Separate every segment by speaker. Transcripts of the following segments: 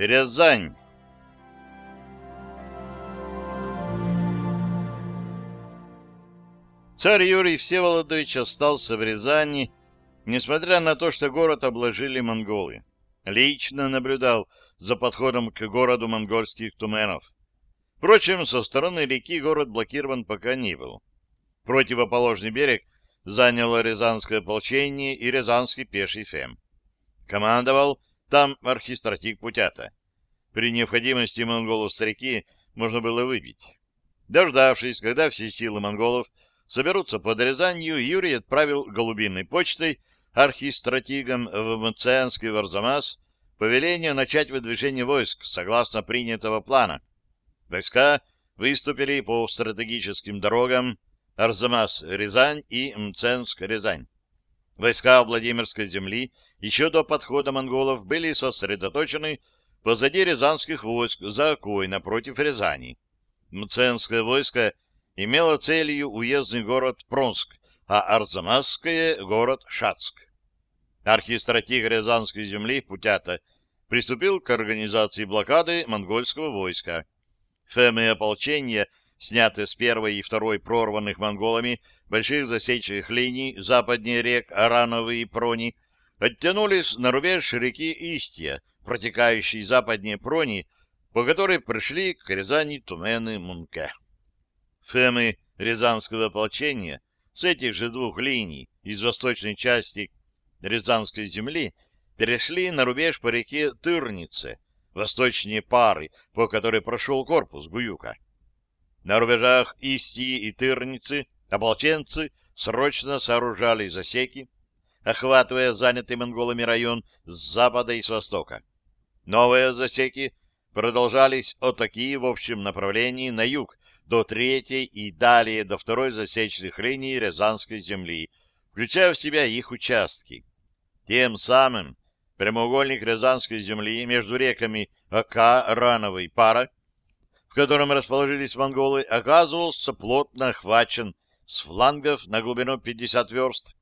Speaker 1: Рязань. Царь Юрий Всеволодович остался в Рязани, несмотря на то, что город обложили монголы. Лично наблюдал за подходом к городу монгольских туменов. Впрочем, со стороны реки город блокирован пока не был. Противоположный берег заняло Рязанское ополчение и Рязанский пеший фем. Командовал там архистратик Путята. При необходимости монголов с реки можно было выбить. Дождавшись, когда все силы монголов соберутся под Рязанью, Юрий отправил голубиной почтой архистратигам в Мценский Варзамас повеление начать выдвижение войск согласно принятого плана. Войска выступили по стратегическим дорогам Арзамас-Рязань и Мценск-Рязань. Войска Владимирской земли еще до подхода монголов были сосредоточены позади рязанских войск за Окой напротив Рязани. Мценское войско имело целью уездный город Пронск, а Арзамасское — город Шацк. Архистратиг Рязанской земли Путята приступил к организации блокады монгольского войска. Фемы ополчения, снятые с первой и второй прорванных монголами больших засечных линий западнее рек Арановы и Прони, оттянулись на рубеж реки Истия, протекающей западнее Прони, по которой пришли к Рязани Тумены Мунке. Фемы Рязанского ополчения с этих же двух линий из восточной части Рязанской земли перешли на рубеж по реке Тырнице, восточнее пары, по которой прошел корпус Гуюка. На рубежах Истии и Тырницы ополченцы срочно сооружали засеки, охватывая занятый монголами район с запада и с востока. Новые засеки продолжались от Оки в общем направлении на юг до третьей и далее до второй засечных линий Рязанской земли, включая в себя их участки. Тем самым прямоугольник Рязанской земли между реками Ока, Рановой и Пара в котором расположились монголы, оказывался плотно охвачен с флангов на глубину 50 верст.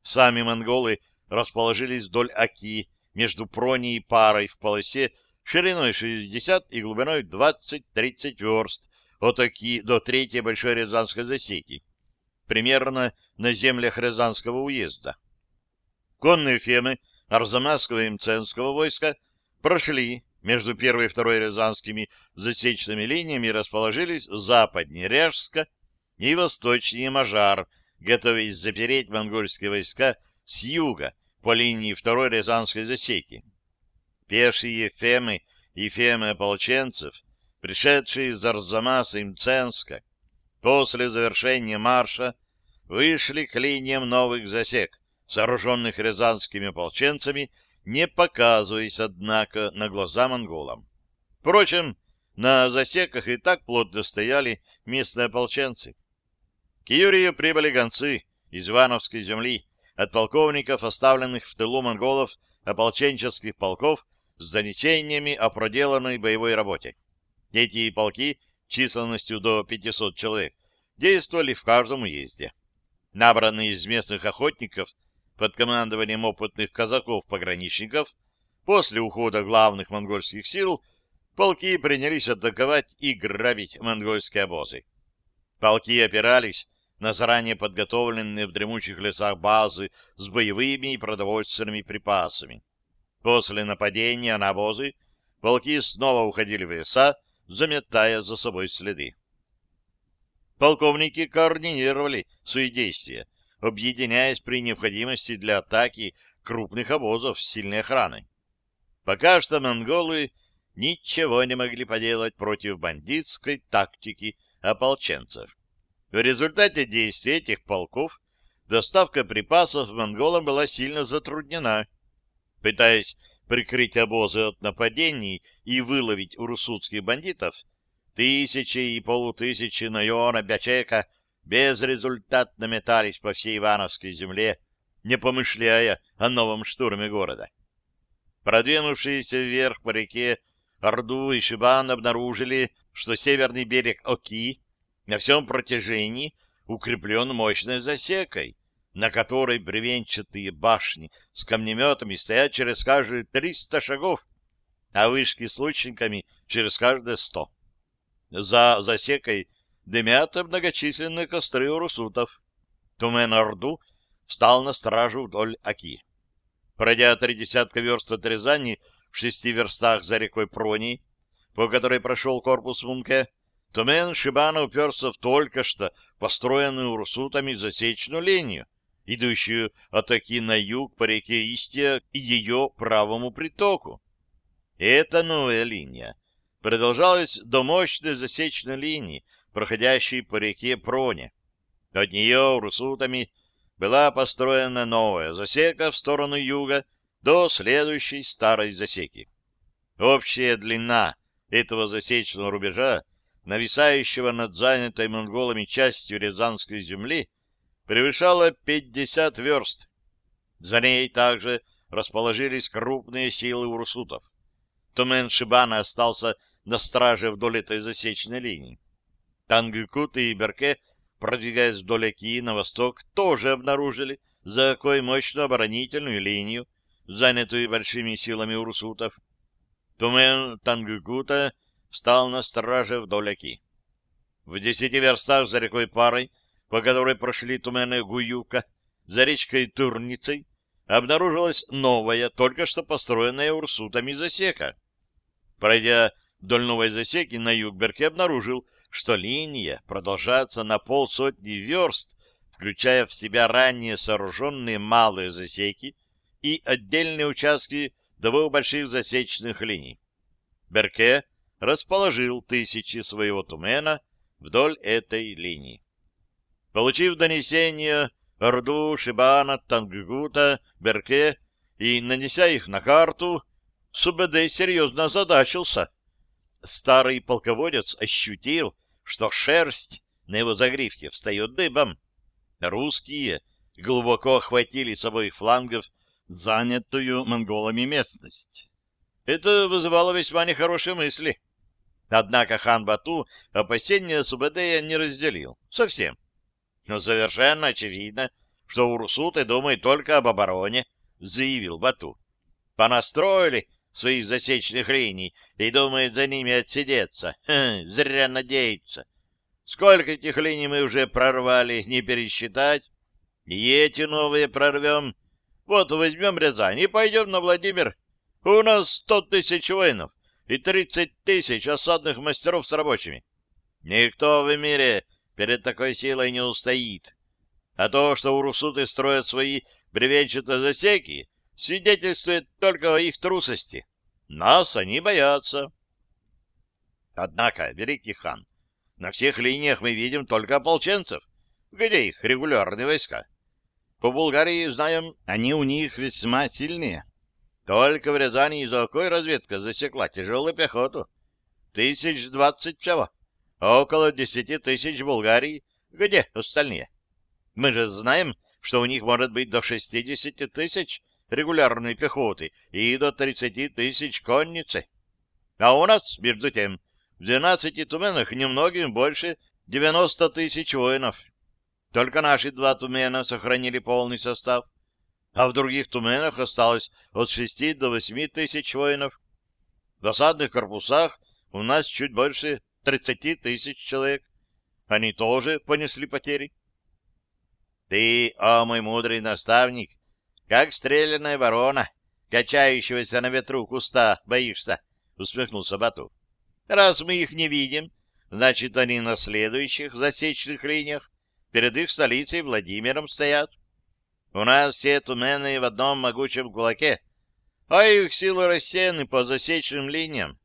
Speaker 1: Сами монголы расположились вдоль Оки, между Прони и Парой в полосе шириной 60 и глубиной 20-30 верст от Оки до третьей Большой Рязанской засеки, примерно на землях Рязанского уезда. Конные фемы Арзамасского и Мценского войска прошли между первой и второй Рязанскими засечными линиями расположились западнее Ряжска и восточнее Мажар, готовясь запереть монгольские войска с юга по линии второй Рязанской засеки. Пешие фемы и фемы ополченцев, пришедшие из Арзамаса и Мценска, после завершения марша вышли к линиям новых засек, сооруженных рязанскими ополченцами не показываясь, однако, на глаза монголам. Впрочем, на засеках и так плотно стояли местные ополченцы. К Юрию прибыли гонцы из Ивановской земли от полковников, оставленных в тылу монголов ополченческих полков с донесениями о проделанной боевой работе. Эти полки численностью до 500 человек действовали в каждом уезде. Набранные из местных охотников под командованием опытных казаков-пограничников, после ухода главных монгольских сил, полки принялись атаковать и грабить монгольские обозы. Полки опирались на заранее подготовленные в дремучих лесах базы с боевыми и продовольственными припасами. После нападения на обозы полки снова уходили в леса, заметая за собой следы. Полковники координировали свои действия, объединяясь при необходимости для атаки крупных обозов с сильной охраной. Пока что монголы ничего не могли поделать против бандитской тактики ополченцев. В результате действий этих полков доставка припасов монголам была сильно затруднена. Пытаясь прикрыть обозы от нападений и выловить урусутских бандитов, тысячи и полутысячи Найона Бячека — безрезультатно метались по всей Ивановской земле, не помышляя о новом штурме города. Продвинувшиеся вверх по реке Орду и Шибан обнаружили, что северный берег Оки на всем протяжении укреплен мощной засекой, на которой бревенчатые башни с камнеметами стоят через каждые 300 шагов. а вышки с лучниками через каждые сто. За засекой дымят многочисленные костры урусутов. Тумен-Орду встал на стражу вдоль Аки. Пройдя три десятка верст от Рязани в шести верстах за рекой Прони, по которой прошел корпус Мунке, Тумен Шибана уперся в только что построенную урусутами засечную линию, идущую от Аки на юг по реке Истия и ее правому притоку. Эта новая линия продолжалась до мощной засечной линии, проходящей по реке Проне. От нее урусутами была построена новая засека в сторону юга до следующей старой засеки. Общая длина этого засечного рубежа, нависающего над занятой монголами частью Рязанской земли, превышала 50 верст. За ней также расположились крупные силы урсутов. Тумен Шибана остался на страже вдоль этой засечной линии. Тангюкут и Берке, продвигаясь вдоль Оки на восток, тоже обнаружили за какой мощную оборонительную линию, занятую большими силами урсутов. Тумен Тангюкута встал на страже вдоль Оки. В десяти верстах за рекой Парой по которой прошли тумены Гуюка, за речкой Турницей, обнаружилась новая, только что построенная урсутами засека. Пройдя вдоль новой засеки на юг, Берке обнаружил, что линия продолжается на полсотни верст, включая в себя ранее сооруженные малые засеки и отдельные участки двух больших засечных линий. Берке расположил тысячи своего тумена вдоль этой линии. Получив донесения Орду, Шибана, Танггута, Берке и нанеся их на карту, Субэдэй серьезно озадачился. Старый полководец ощутил, что шерсть на его загривке встает дыбом. Русские глубоко охватили с обоих флангов занятую монголами местность. Это вызывало весьма нехорошие мысли. Однако хан Бату опасения Субэдэя не разделил. Совсем. Но совершенно очевидно, что урсуты думают только об обороне, заявил Бату. Понастроили своих засечных линий и думают за ними отсидеться. Хм, зря надеются. Сколько этих линий мы уже прорвали, не пересчитать. И эти новые прорвем. Вот возьмем Рязань и пойдем на Владимир. У нас сто тысяч воинов и тридцать тысяч осадных мастеров с рабочими. Никто в мире перед такой силой не устоит. А то, что урусуты строят свои бревенчатые засеки, свидетельствует только о их трусости. Нас они боятся. Однако, великий хан, на всех линиях мы видим только ополченцев. Где их регулярные войска? По Булгарии, знаем, они у них весьма сильные. Только в Рязани из какой разведка засекла тяжелую пехоту? Тысяч двадцать всего около десяти тысяч в Болгарии. Где остальные? Мы же знаем, что у них может быть до шестидесяти тысяч регулярной пехоты и до тридцати тысяч конницы. А у нас, между тем, в двенадцати туменах немногим больше девяносто тысяч воинов. Только наши два тумена сохранили полный состав, а в других туменах осталось от шести до восьми тысяч воинов. В осадных корпусах у нас чуть больше 30 тысяч человек. Они тоже понесли потери. Ты, о мой мудрый наставник, как стрелянная ворона, качающегося на ветру куста, боишься, — усмехнулся Бату. Раз мы их не видим, значит, они на следующих засечных линиях перед их столицей Владимиром стоят. У нас все тумены в одном могучем кулаке, а их силы рассеяны по засечным линиям.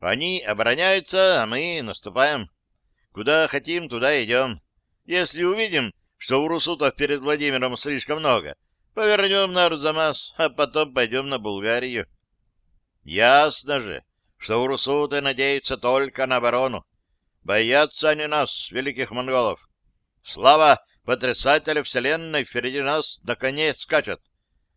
Speaker 1: Они обороняются, а мы наступаем. Куда хотим, туда идем. Если увидим, что у русутов перед Владимиром слишком много, повернем на Арзамас, а потом пойдем на Булгарию. Ясно же, что у русуты надеются только на оборону. Боятся они нас, великих монголов. Слава потрясателя вселенной впереди нас на коне скачет.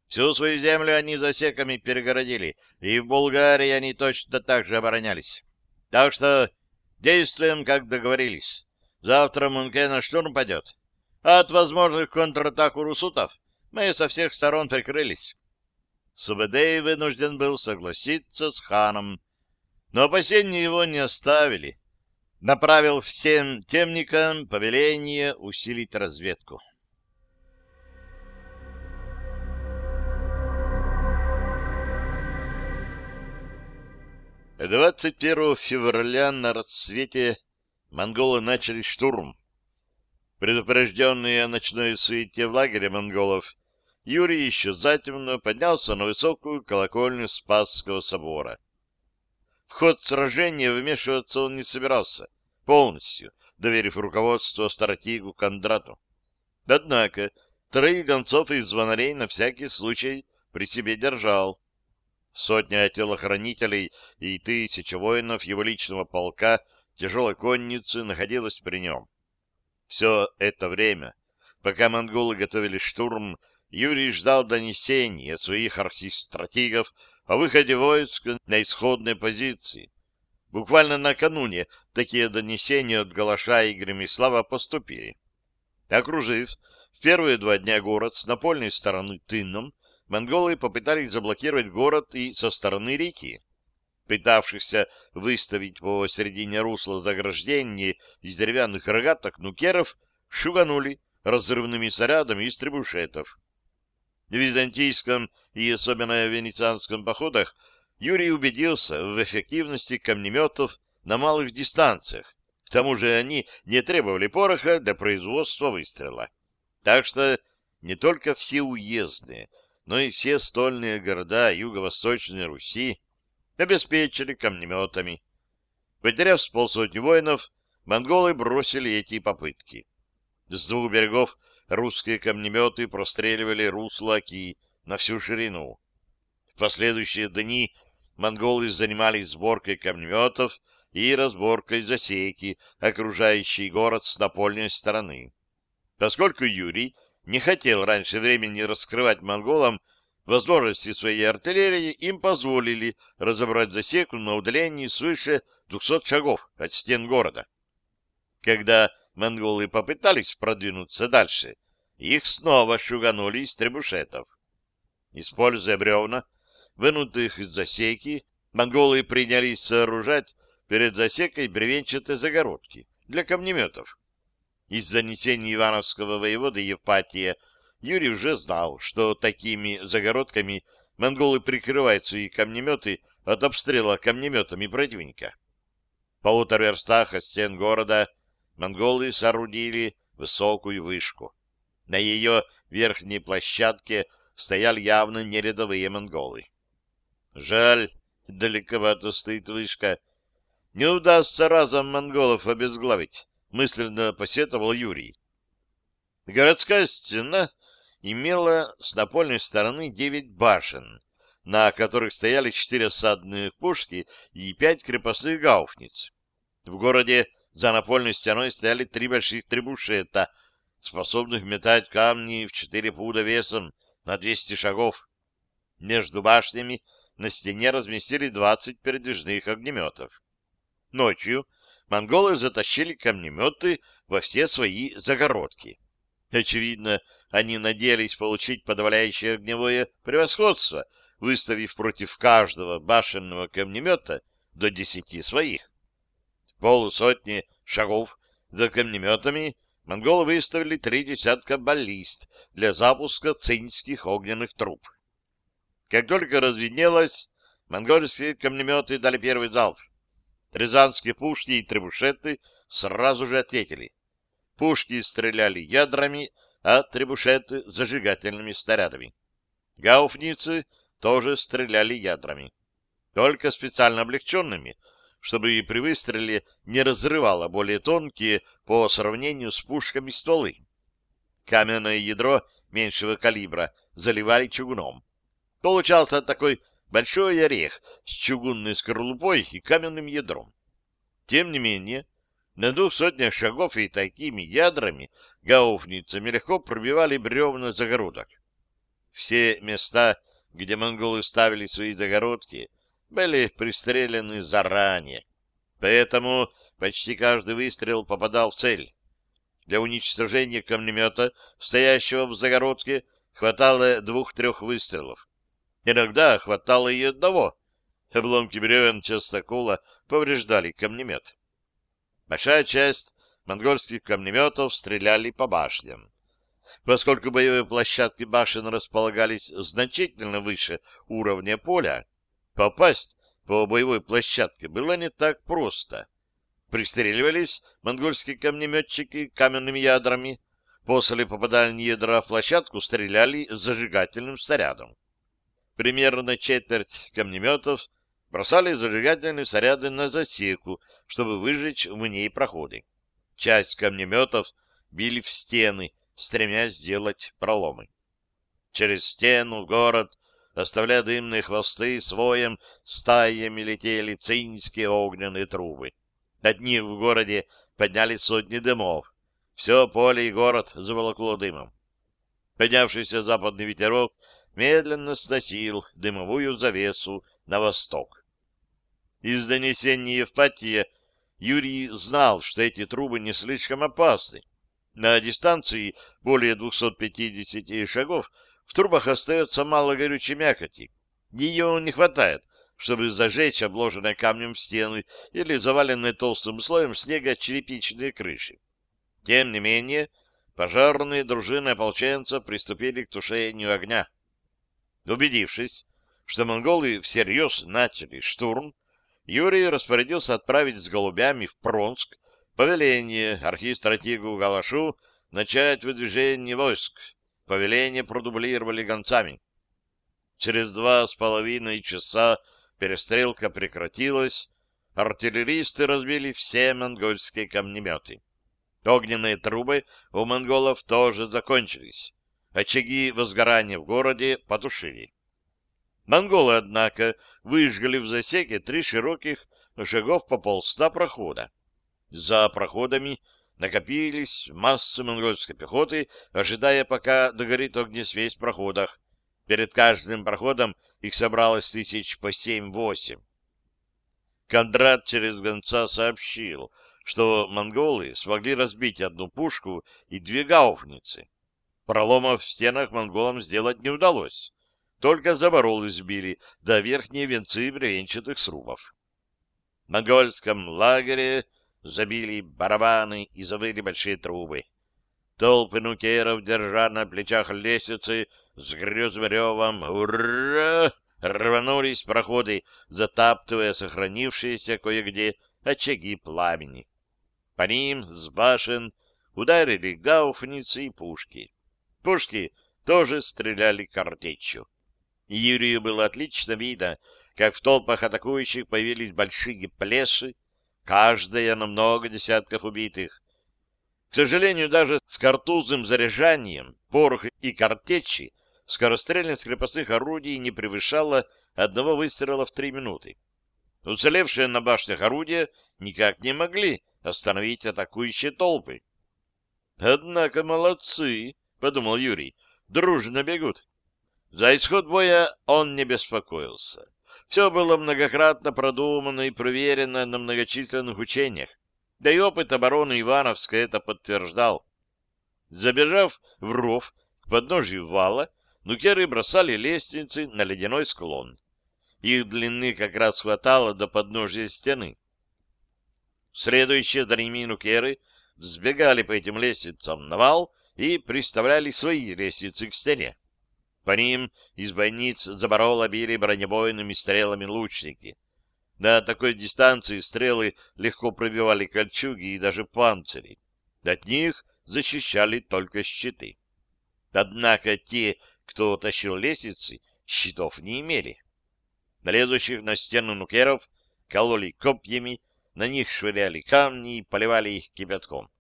Speaker 1: Всю свою землю они засеками перегородили, и в Болгарии они точно так же оборонялись. Так что действуем, как договорились. Завтра Мунке на штурм пойдет. От возможных контратак у русутов мы со всех сторон прикрылись. Субэдэй вынужден был согласиться с ханом, но опасения его не оставили. Направил всем темникам повеление усилить разведку. 21 февраля на рассвете монголы начали штурм. Предупрежденные о ночной суете в лагере монголов, Юрий еще затемно поднялся на высокую колокольню Спасского собора. В ход сражения вмешиваться он не собирался, полностью доверив руководство стратегу Кондрату. Однако троих гонцов и звонарей на всякий случай при себе держал. Сотня телохранителей и тысяча воинов его личного полка тяжелой конницы находилась при нем. Все это время, пока монголы готовили штурм, Юрий ждал донесений от своих архистратигов о выходе войск на исходные позиции. Буквально накануне такие донесения от Галаша и Гремислава поступили. Окружив в первые два дня город с напольной стороны тынном, монголы попытались заблокировать город и со стороны реки. Пытавшихся выставить по середине русла заграждение из деревянных рогаток нукеров шуганули разрывными снарядами из требушетов. Византийском и особенно венецианском походах Юрий убедился в эффективности камнеметов на малых дистанциях. К тому же они не требовали пороха для производства выстрела. Так что не только все уездные, но и все стольные города Юго-Восточной Руси обеспечили камнеметами. Потеряв с полсотни воинов, монголы бросили эти попытки. С двух берегов русские камнеметы простреливали русло Оки на всю ширину. В последующие дни монголы занимались сборкой камнеметов и разборкой засеки, окружающей город с напольной стороны. Поскольку Юрий не хотел раньше времени раскрывать монголам возможности своей артиллерии, им позволили разобрать засеку на удалении свыше 200 шагов от стен города. Когда монголы попытались продвинуться дальше, их снова шуганули из требушетов. Используя бревна, вынутых из засеки, монголы принялись сооружать перед засекой бревенчатые загородки для камнеметов. Из занесений Ивановского воевода Евпатия Юрий уже знал, что такими загородками монголы прикрывают свои камнеметы от обстрела камнеметами противника. В полутора верстах от стен города монголы соорудили высокую вышку. На ее верхней площадке стояли явно не рядовые монголы. Жаль, далековато стоит вышка. Не удастся разом монголов обезглавить мысленно посетовал Юрий. Городская стена имела с напольной стороны девять башен, на которых стояли четыре осадных пушки и пять крепостных гауфниц. В городе за напольной стеной стояли три больших требушета, способных метать камни в четыре пуда весом на двести шагов. Между башнями на стене разместили двадцать передвижных огнеметов. Ночью монголы затащили камнеметы во все свои загородки. Очевидно, они надеялись получить подавляющее огневое превосходство, выставив против каждого башенного камнемета до десяти своих. Полусотни шагов за камнеметами монголы выставили три десятка баллист для запуска цинских огненных труб. Как только разведнелось, монгольские камнеметы дали первый залп. Рязанские пушки и требушеты сразу же ответили. Пушки стреляли ядрами, а требушеты — зажигательными снарядами. Гауфницы тоже стреляли ядрами. Только специально облегченными, чтобы при выстреле не разрывало более тонкие по сравнению с пушками стволы. Каменное ядро меньшего калибра заливали чугуном. Получался такой большой орех с чугунной скорлупой и каменным ядром. Тем не менее, на двух сотнях шагов и такими ядрами гауфницами легко пробивали бревна загородок. Все места, где монголы ставили свои загородки, были пристреляны заранее. Поэтому почти каждый выстрел попадал в цель. Для уничтожения камнемета, стоящего в загородке, хватало двух-трех выстрелов. Иногда хватало и одного. Обломки бревен частокола повреждали камнемет. Большая часть монгольских камнеметов стреляли по башням. Поскольку боевые площадки башен располагались значительно выше уровня поля, попасть по боевой площадке было не так просто. Пристреливались монгольские камнеметчики каменными ядрами. После попадания ядра в площадку стреляли зажигательным снарядом. Примерно четверть камнеметов бросали зажигательные снаряды на засеку, чтобы выжечь в ней проходы. Часть камнеметов били в стены, стремясь сделать проломы. Через стену в город, оставляя дымные хвосты, своем стаями летели цинские огненные трубы. От них в городе поднялись сотни дымов. Все поле и город заволокло дымом. Поднявшийся западный ветерок медленно сносил дымовую завесу на восток. Из донесений Евпатия Юрий знал, что эти трубы не слишком опасны. На дистанции более 250 шагов в трубах остается мало горючей мякоти. Ее не хватает, чтобы зажечь обложенные камнем стены или заваленные толстым слоем снега черепичные крыши. Тем не менее, пожарные дружины ополченцев приступили к тушению огня. Убедившись, что монголы всерьез начали штурм, Юрий распорядился отправить с голубями в Пронск повеление архистратигу Галашу начать выдвижение войск. Повеление продублировали гонцами. Через два с половиной часа перестрелка прекратилась, артиллеристы разбили все монгольские камнеметы. Огненные трубы у монголов тоже закончились. Очаги возгорания в городе потушили. Монголы, однако, выжгли в засеке три широких шагов по полста прохода. За проходами накопились массы монгольской пехоты, ожидая, пока догорит огнесвесь в проходах. Перед каждым проходом их собралось тысяч по семь-восемь. Кондрат через гонца сообщил, что монголы смогли разбить одну пушку и две гауфницы. Проломов в стенах монголам сделать не удалось. Только заборолы сбили, до верхние венцы бревенчатых срубов. В монгольском лагере забили барабаны и завыли большие трубы. Толпы нукеров, держа на плечах лестницы, с грязным ревом «Ура!» рванулись проходы, затаптывая сохранившиеся кое-где очаги пламени. По ним с башен ударили гауфницы и пушки. Пушки тоже стреляли картечью. Юрию было отлично видно, как в толпах атакующих появились большие плеши, каждая на много десятков убитых. К сожалению, даже с картузным заряжанием порох и картечи скорострельность крепостных орудий не превышала одного выстрела в три минуты. Уцелевшие на башнях орудия никак не могли остановить атакующие толпы. «Однако молодцы», — подумал Юрий, — «дружно бегут». За исход боя он не беспокоился. Все было многократно продумано и проверено на многочисленных учениях. Да и опыт обороны Ивановска это подтверждал. Забежав в ров к подножию вала, нукеры бросали лестницы на ледяной склон. Их длины как раз хватало до подножия стены. Следующие за ними нукеры взбегали по этим лестницам на вал и приставляли свои лестницы к стене. По ним из бойниц заборола били бронебойными стрелами лучники. На такой дистанции стрелы легко пробивали кольчуги и даже панцири. От них защищали только щиты. Однако те, кто тащил лестницы, щитов не имели. Налезущих на стену нукеров кололи копьями, на них швыряли камни и поливали их кипятком.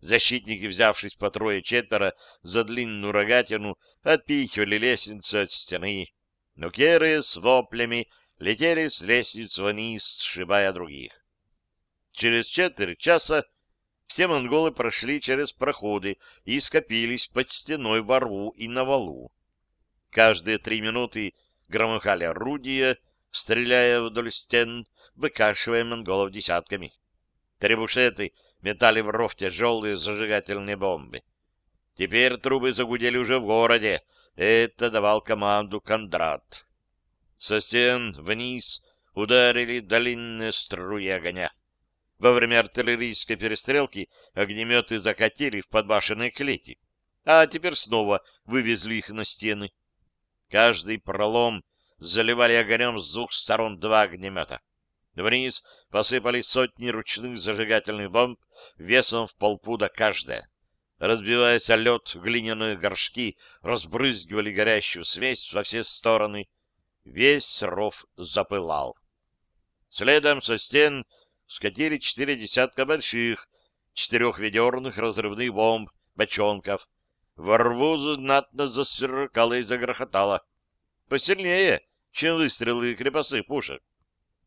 Speaker 1: Защитники, взявшись по трое-четверо за длинную рогатину, отпихивали лестницу от стены. Но керы с воплями летели с лестниц вниз, сшибая других. Через четверть часа все монголы прошли через проходы и скопились под стеной во рву и на валу. Каждые три минуты громыхали орудия, стреляя вдоль стен, выкашивая монголов десятками. Требушеты — метали в ров тяжелые зажигательные бомбы. Теперь трубы загудели уже в городе. Это давал команду Кондрат. Со стен вниз ударили длинные струи огня. Во время артиллерийской перестрелки огнеметы закатили в подбашенные клети, а теперь снова вывезли их на стены. Каждый пролом заливали огнем с двух сторон два огнемета. Вниз посыпались сотни ручных зажигательных бомб весом в полпуда каждая. Разбиваясь о лед, глиняные горшки разбрызгивали горящую смесь во все стороны. Весь ров запылал. Следом со стен скатили четыре десятка больших, четырехведерных разрывных бомб, бочонков. Во рву знатно засверкало и загрохотало. Посильнее, чем выстрелы крепостных пушек.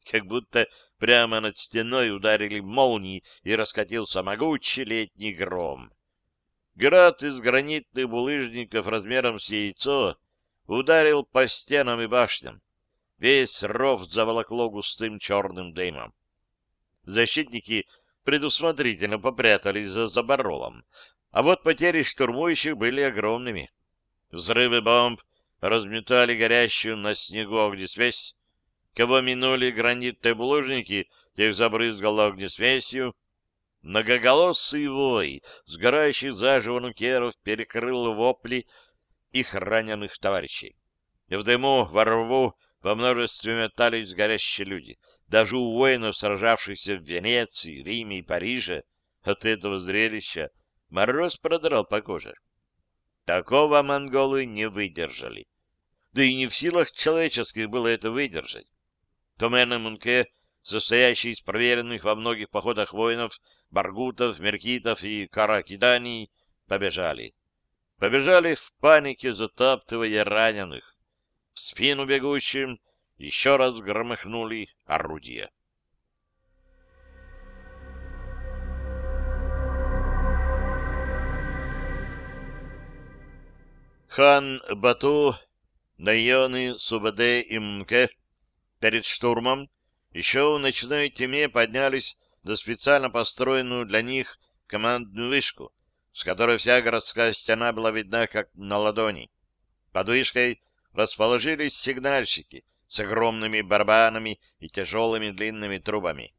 Speaker 1: Как будто прямо над стеной ударили молнии и раскатился могучий летний гром. Град из гранитных булыжников размером с яйцо ударил по стенам и башням. Весь ров заволокло густым черным дымом. Защитники предусмотрительно попрятались за заборолом, а вот потери штурмующих были огромными. Взрывы бомб разметали горящую на снегу огнесвязь. Кого минули гранитные булыжники, тех забрызгало огнесвязью, Многоголосый вой сгорающих заживо нукеров перекрыл вопли их раненых товарищей. В дыму, во рву, во множестве метались горящие люди. Даже у воинов, сражавшихся в Венеции, Риме и Париже, от этого зрелища мороз продрал по коже. Такого монголы не выдержали. Да и не в силах человеческих было это выдержать. И Мунке, состоящий из проверенных во многих походах воинов, Баргутов, Меркитов и Каракиданий побежали. Побежали в панике, затаптывая раненых. В спину бегущим еще раз громыхнули орудия. Хан Бату, Найоны, Субаде и Мкэ перед штурмом еще в ночной тьме поднялись до специально построенную для них командную вышку, с которой вся городская стена была видна как на ладони. Под вышкой расположились сигнальщики с огромными барабанами и тяжелыми длинными трубами.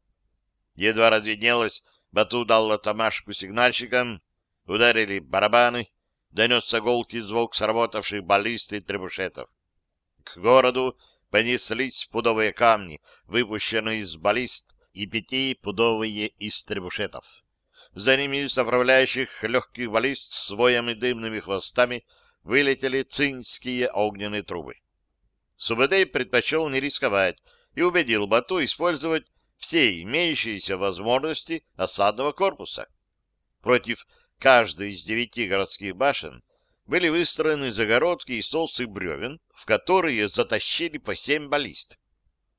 Speaker 1: Едва разведнелось, Бату дал латамашку сигнальщикам, ударили барабаны, донесся голкий звук сработавших баллист и требушетов. К городу понеслись пудовые камни, выпущенные из баллист, и пятипудовые из требушетов. За ними из направляющих легких баллист с воем дымными хвостами вылетели цинские огненные трубы. Субэдэй предпочел не рисковать и убедил Бату использовать все имеющиеся возможности осадного корпуса. Против каждой из девяти городских башен были выстроены загородки из толстых бревен, в которые затащили по семь баллист.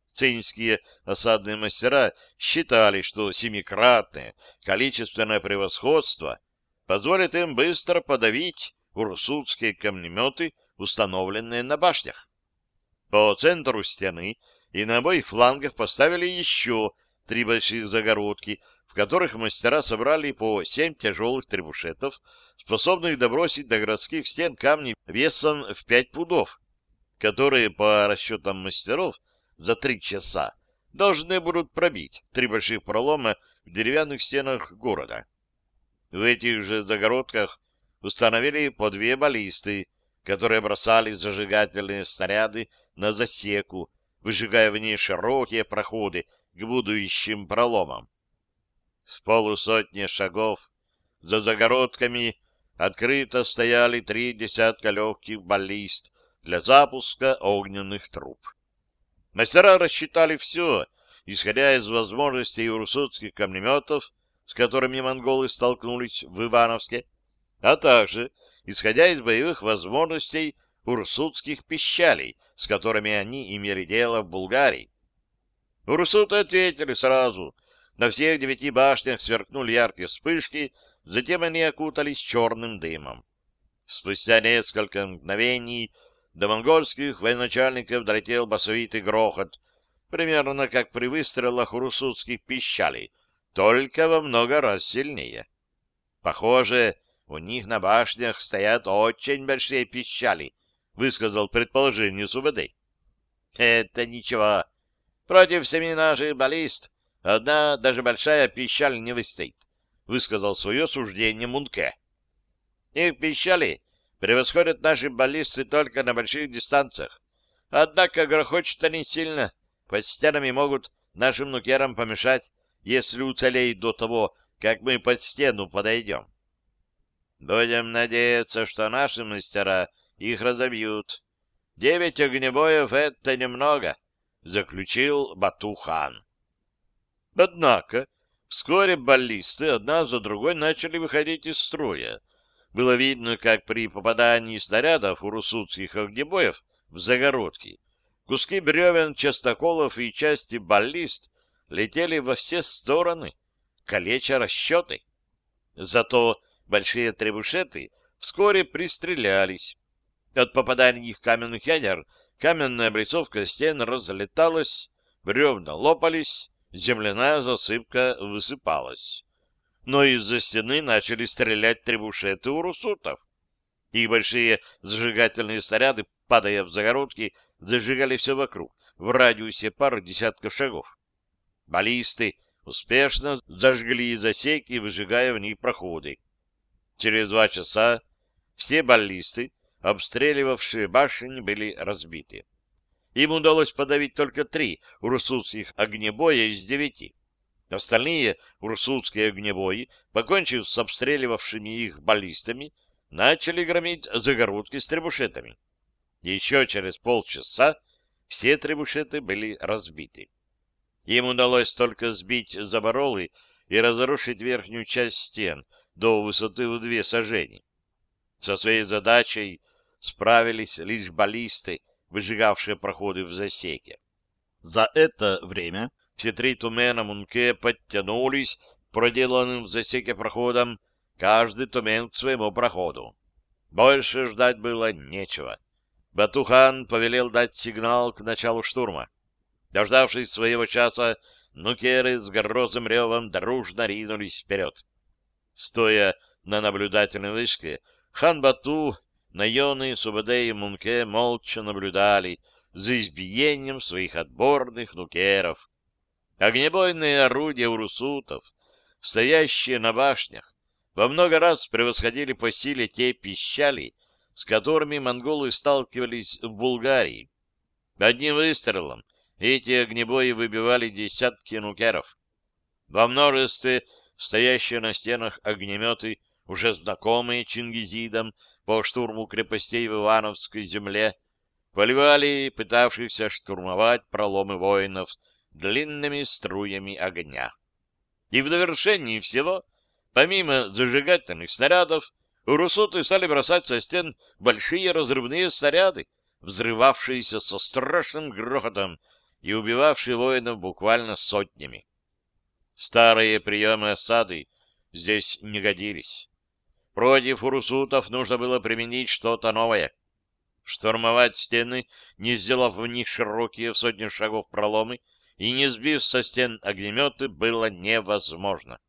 Speaker 1: Цинские осадные мастера считали, что семикратное количественное превосходство позволит им быстро подавить урсутские камнеметы, установленные на башнях. По центру стены и на обоих флангах поставили еще три больших загородки, которых мастера собрали по семь тяжелых требушетов, способных добросить до городских стен камни весом в пять пудов, которые, по расчетам мастеров, за три часа должны будут пробить три больших пролома в деревянных стенах города. В этих же загородках установили по две баллисты, которые бросали зажигательные снаряды на засеку, выжигая в ней широкие проходы к будущим проломам. В полусотни шагов за загородками открыто стояли три десятка легких баллист для запуска огненных труб. Мастера рассчитали все, исходя из возможностей урсутских камнеметов, с которыми монголы столкнулись в Ивановске, а также исходя из боевых возможностей урсутских пищалей, с которыми они имели дело в Булгарии. Урсуты ответили сразу. На всех девяти башнях сверкнули яркие вспышки, затем они окутались черным дымом. Спустя несколько мгновений до монгольских военачальников долетел басовитый грохот, примерно как при выстрелах урусутских пищалей, только во много раз сильнее. Похоже, у них на башнях стоят очень большие пищали, высказал предположение Субэдэй.
Speaker 2: Это ничего. Против семи наших баллист одна даже большая пищаль не выстоит, высказал свое суждение Мунке. Их пищали превосходят наши баллисты только на больших дистанциях. Однако грохочут они сильно, под стенами могут нашим нукерам помешать, если уцелеет до того, как мы под стену подойдем. Будем надеяться, что наши мастера их разобьют. Девять огнебоев — это немного, — заключил Батухан. Однако вскоре баллисты одна за другой начали выходить из строя. Было видно, как при попадании снарядов у русутских огнебоев в загородки куски бревен, частоколов и части баллист летели во все стороны, калеча расчеты. Зато большие требушеты вскоре пристрелялись. От попадания их каменных ядер каменная облицовка стен разлеталась, бревна лопались, земляная засыпка высыпалась. Но из-за стены начали стрелять требушеты у русутов. Их большие зажигательные снаряды, падая в загородки, зажигали все вокруг, в радиусе пары десятков шагов. Баллисты успешно зажгли засеки, выжигая в них проходы. Через два часа все баллисты, обстреливавшие башни, были разбиты. Им удалось подавить только три урсутских огнебоя из девяти. Остальные урсутские огнебои, покончив с обстреливавшими их баллистами, начали громить загородки с требушетами. Еще через полчаса все требушеты были разбиты. Им удалось только сбить заборолы и разрушить верхнюю часть стен до высоты в две сажени. Со своей задачей справились лишь баллисты, выжигавшие проходы в засеке. За это время все три тумена Мунке подтянулись к проделанным в засеке проходам, каждый тумен к своему проходу. Больше ждать было нечего. Батухан повелел дать сигнал к началу штурма. Дождавшись своего часа, нукеры с грозным ревом дружно ринулись вперед. Стоя на наблюдательной вышке, хан Бату, Найоны, Субаде и Мунке молча наблюдали за избиением своих отборных нукеров. Огнебойные орудия урусутов, стоящие на башнях, во много раз превосходили по силе те пищали, с которыми монголы сталкивались в Булгарии. Одним выстрелом эти огнебои выбивали десятки нукеров. Во множестве стоящие на стенах огнеметы, уже знакомые чингизидам по штурму крепостей в Ивановской земле, поливали пытавшихся штурмовать проломы воинов длинными струями огня. И в довершении всего, помимо зажигательных снарядов, урусуты стали бросать со стен большие разрывные снаряды, взрывавшиеся со страшным грохотом и убивавшие воинов буквально сотнями. Старые приемы осады здесь не годились. Против урусутов нужно было применить что-то новое. Штурмовать стены, не сделав в них широкие в сотни шагов проломы и не сбив со стен огнеметы, было невозможно.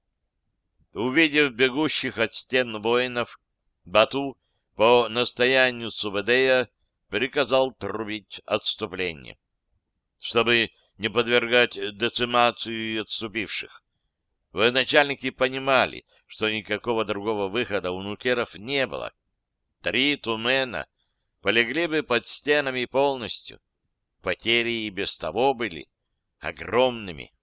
Speaker 2: Увидев бегущих от стен воинов, Бату по настоянию Субедея приказал трубить отступление чтобы не подвергать децимации отступивших. Военачальники понимали, что никакого другого выхода у нукеров не было. Три тумена полегли бы под стенами полностью. Потери и без того были огромными.